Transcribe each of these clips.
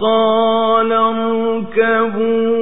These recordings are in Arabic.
قال اركبوا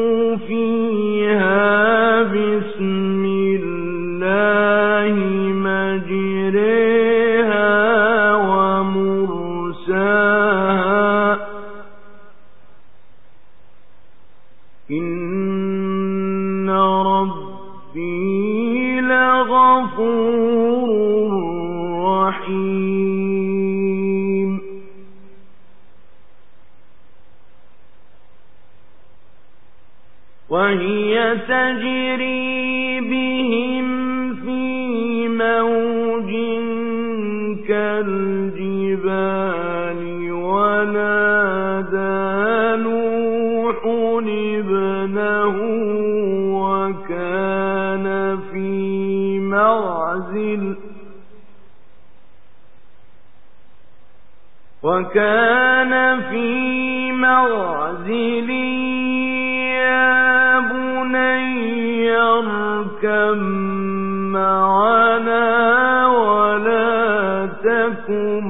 تكن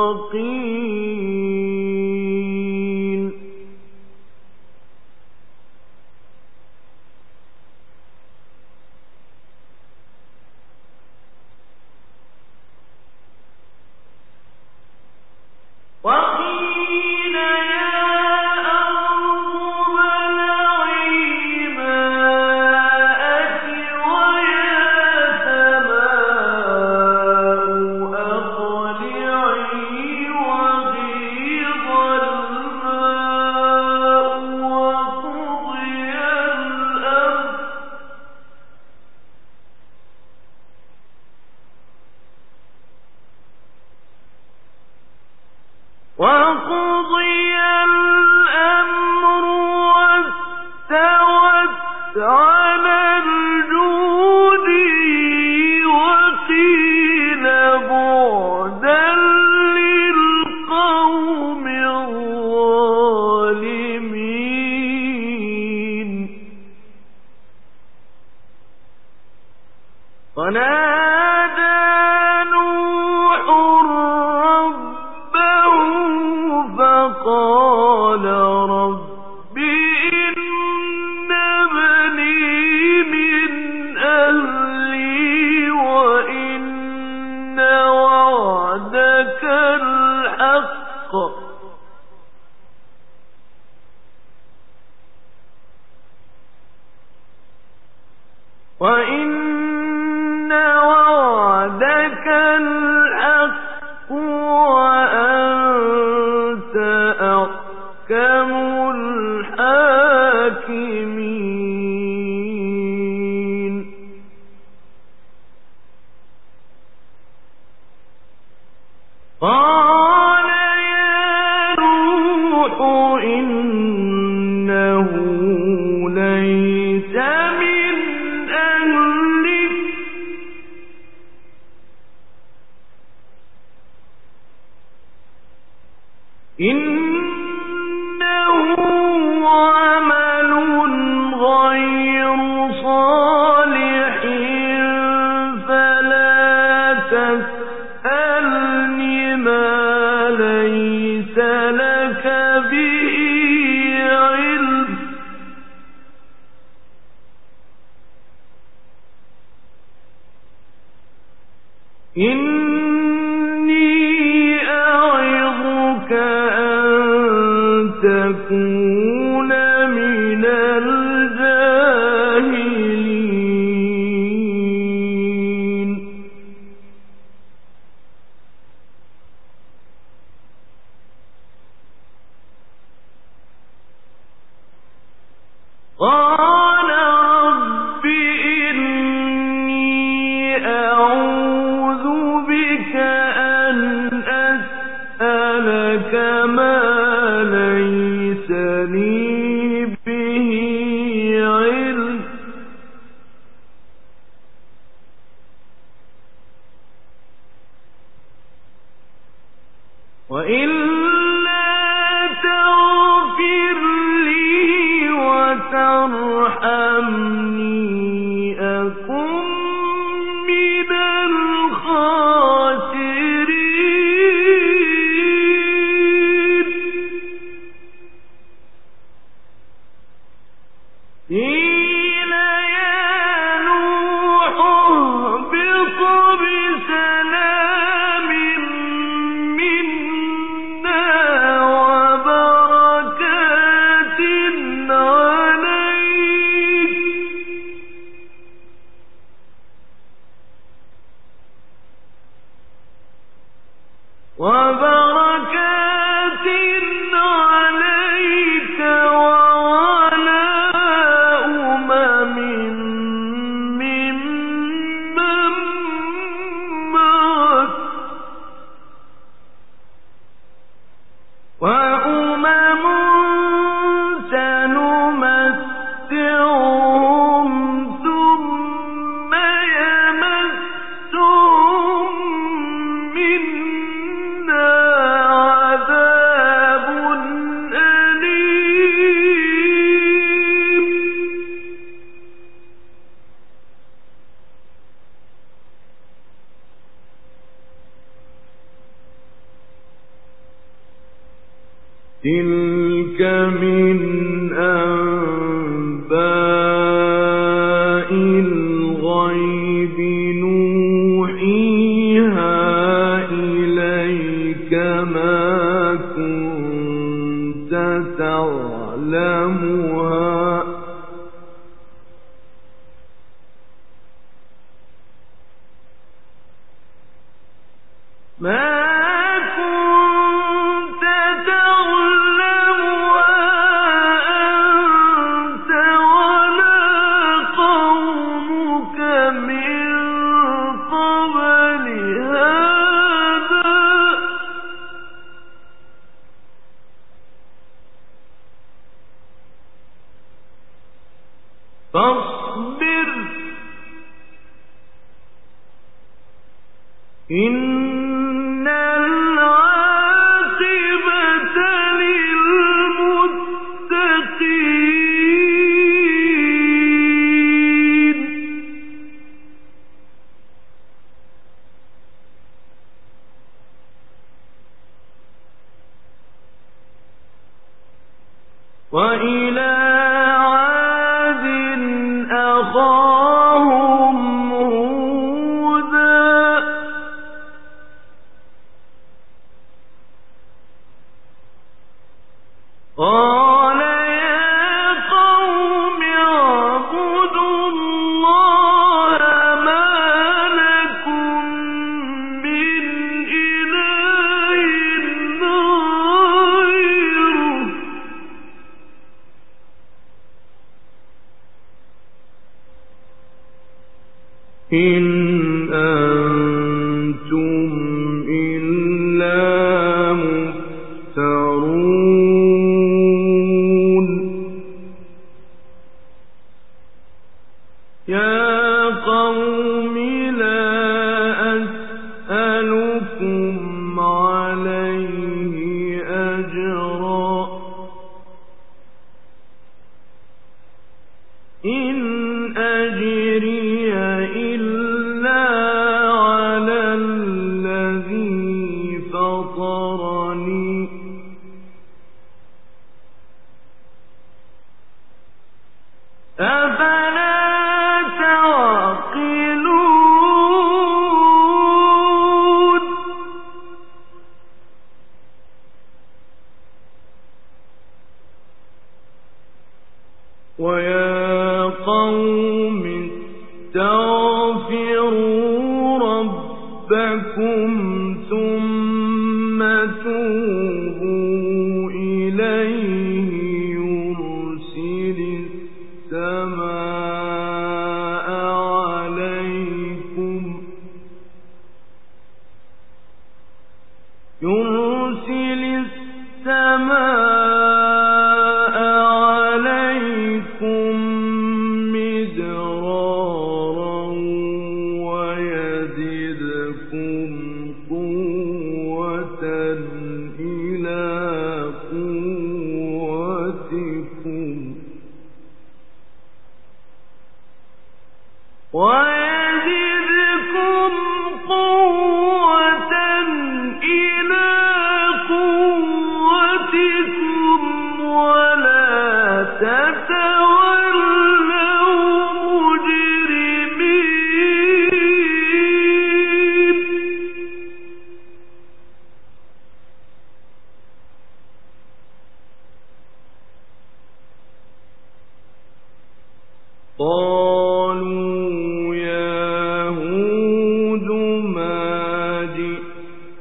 المغرقين ونادى وإن إلا إن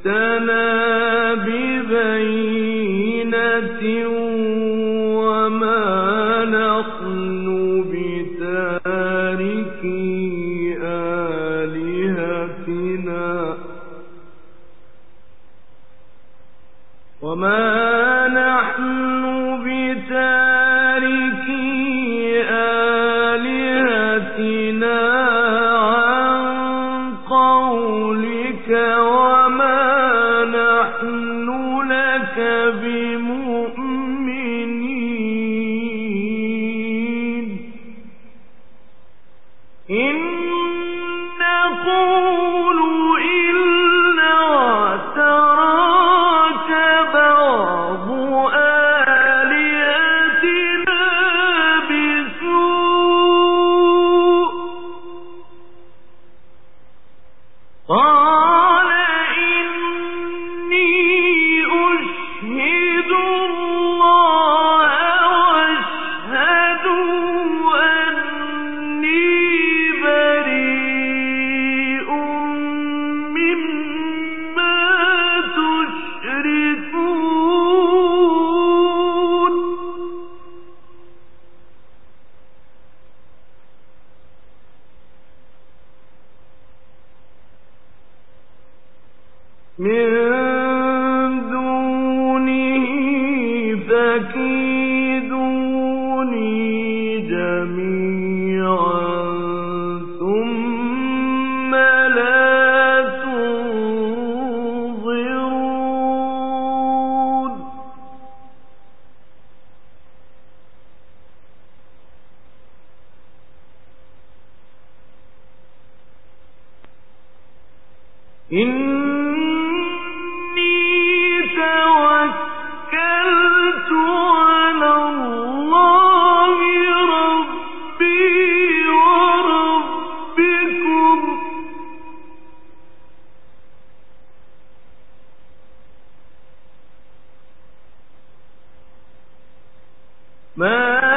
مَسَّنَا ما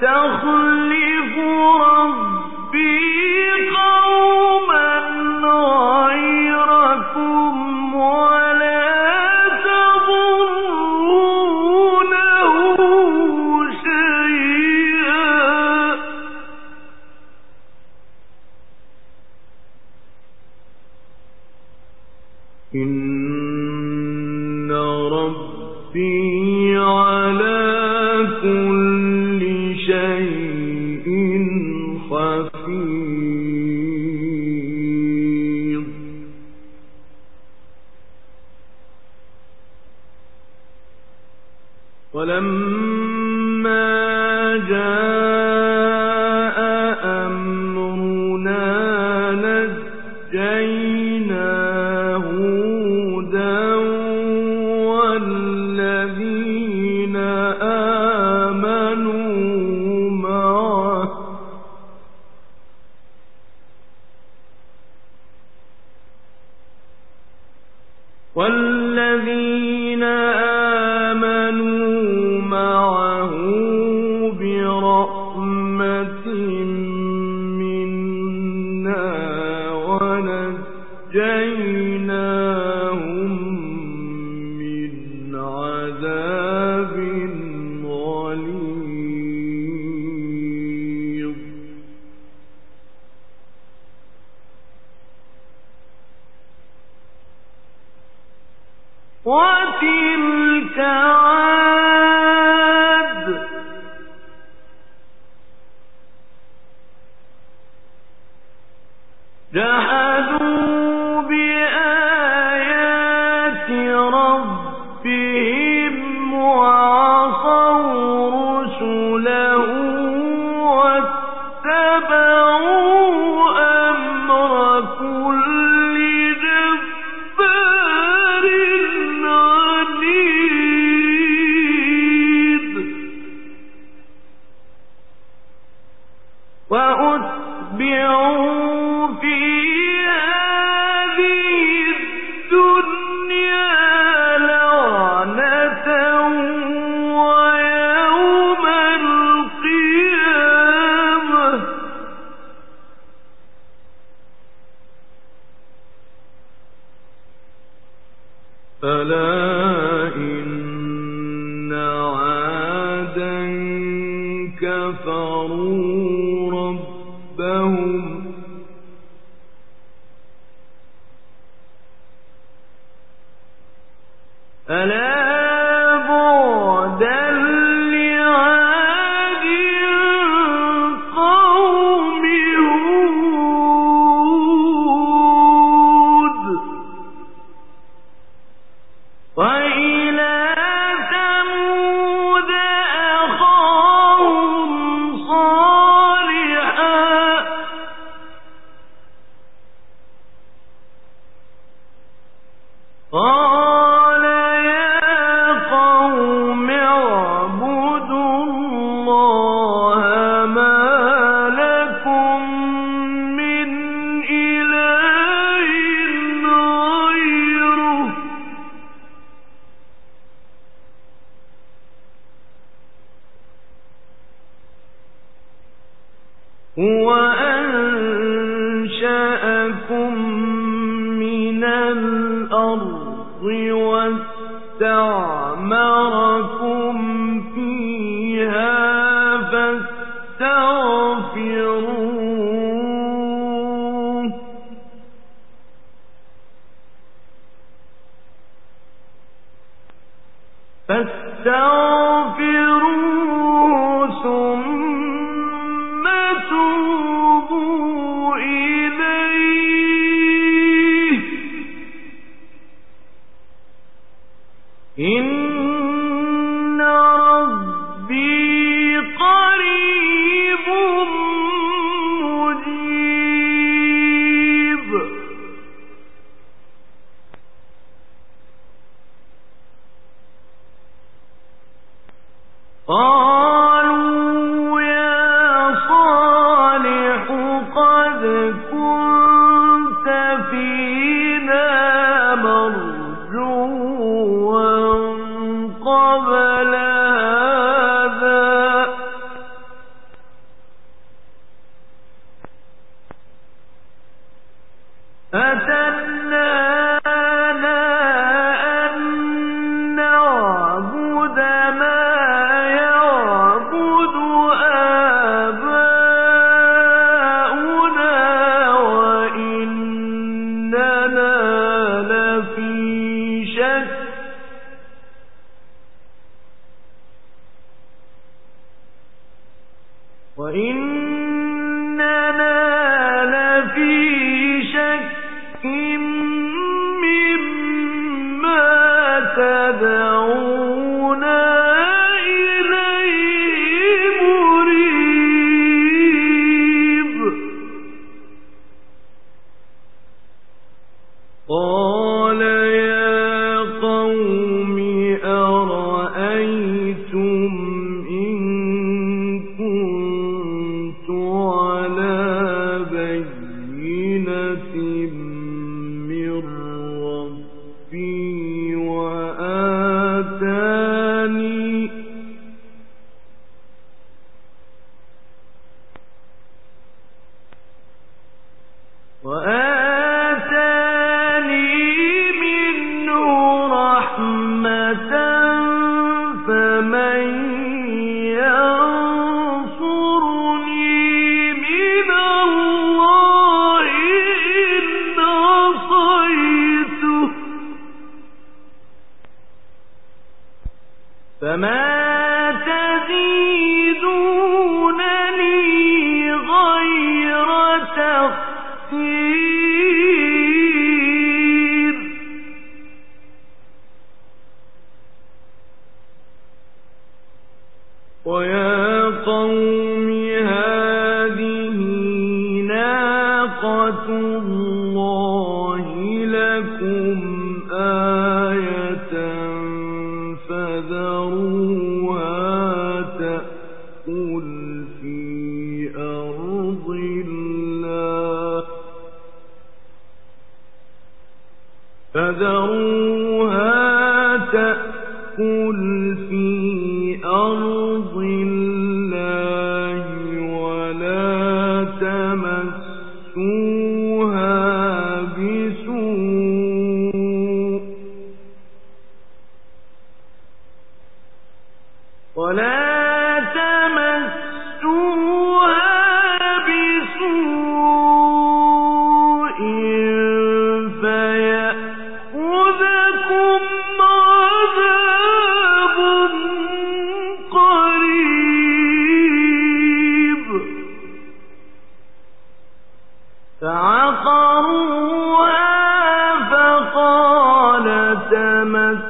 チャ。لنا 表。ويا قوم فعقروها فقال تمس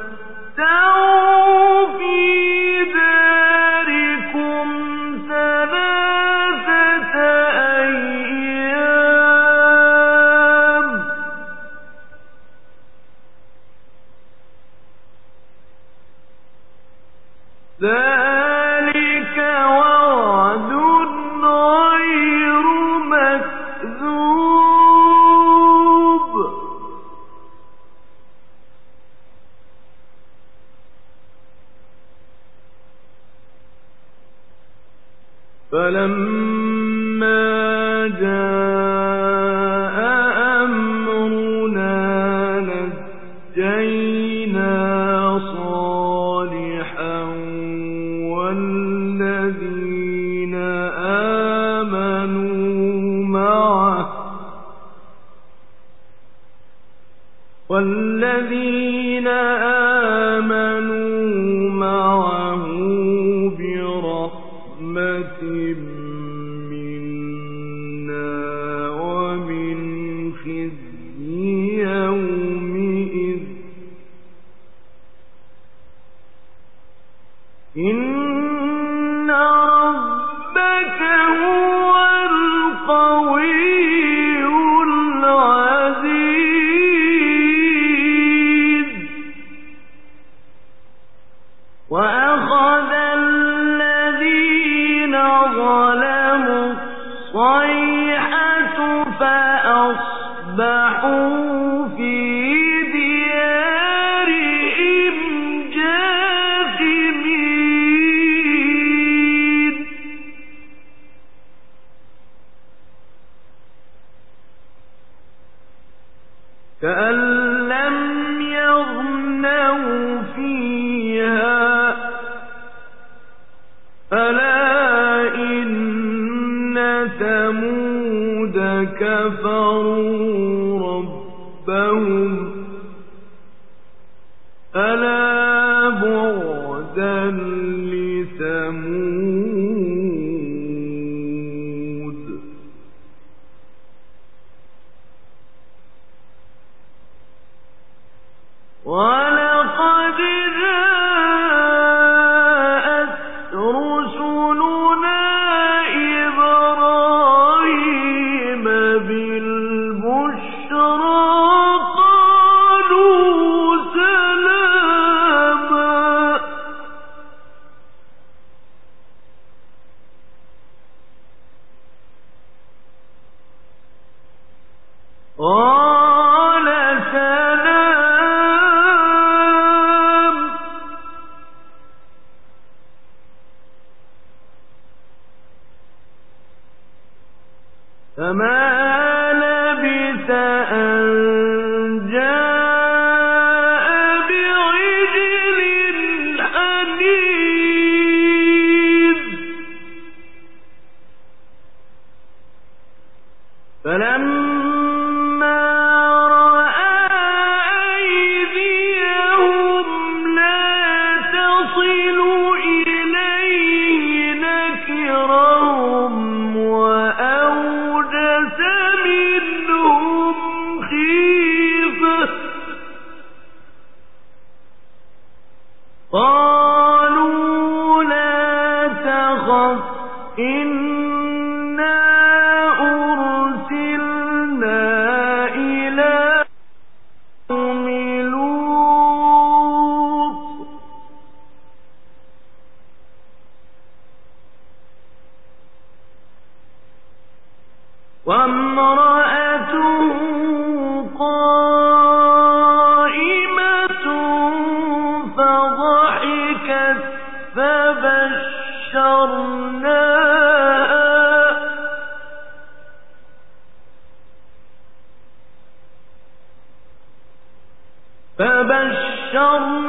لهم ألا بعدا يا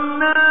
إبراهيم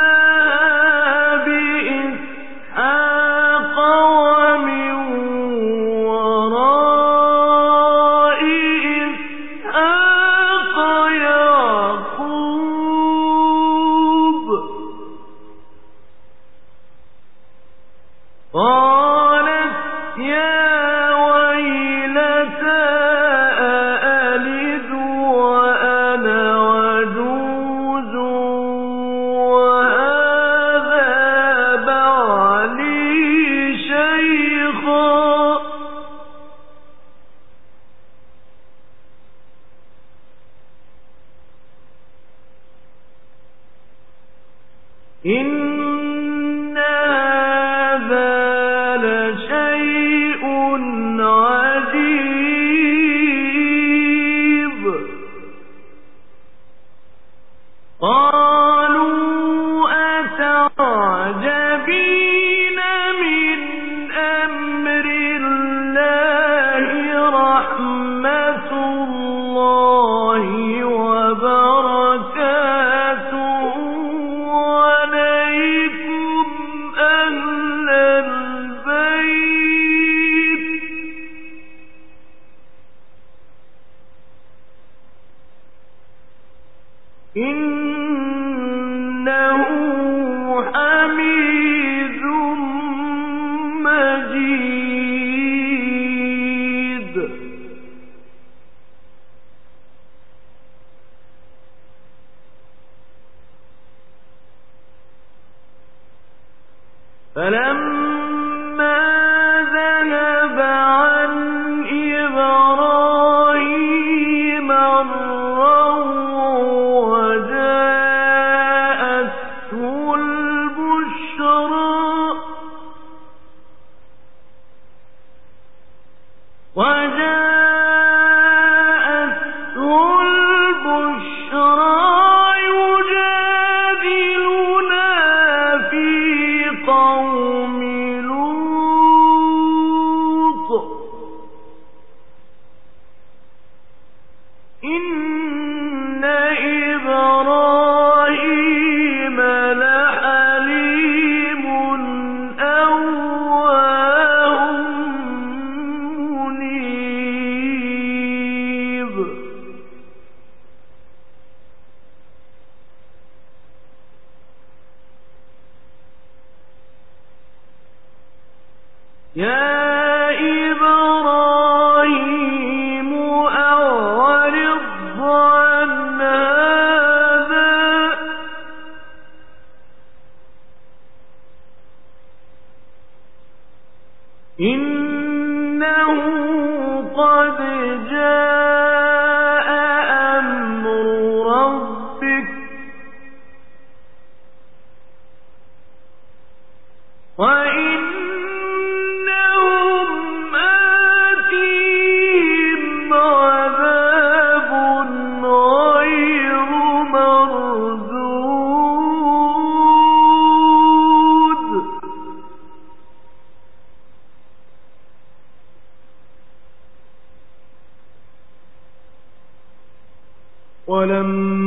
لما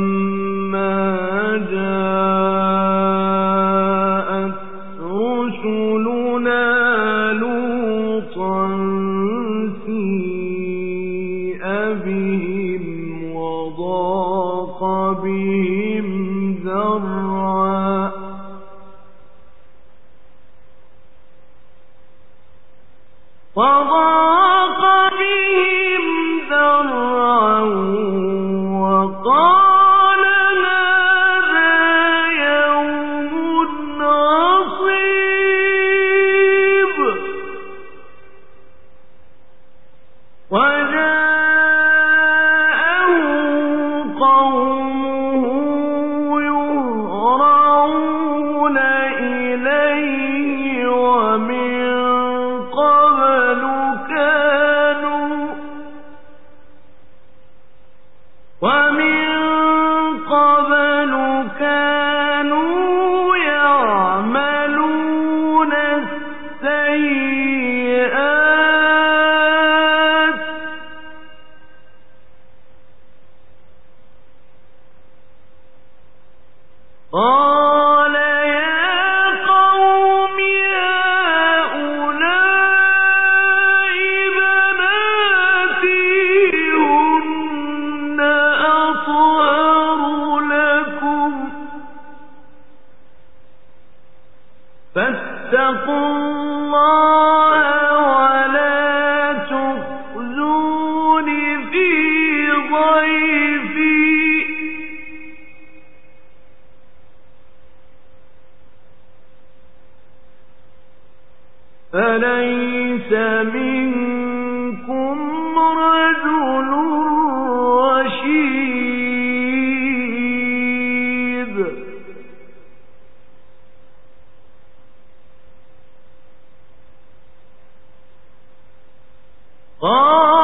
Oh!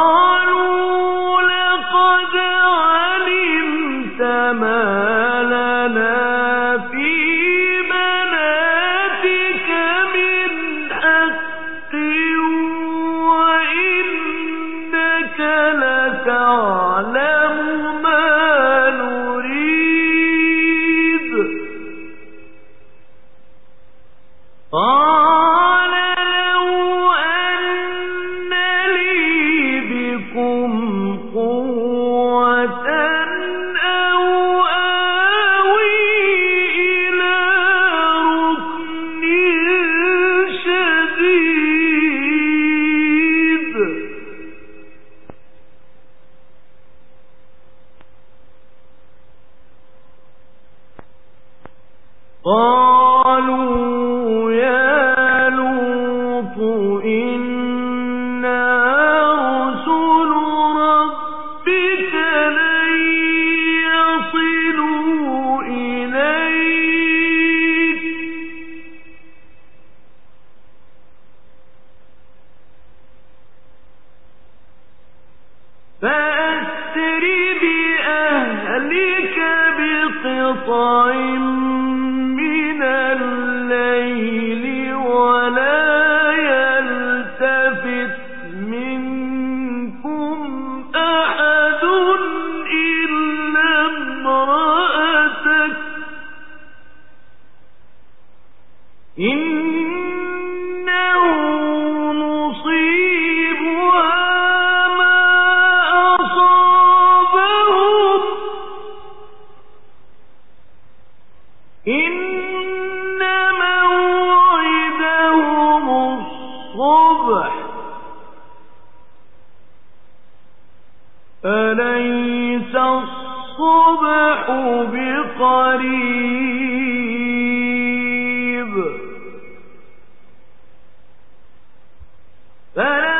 فلا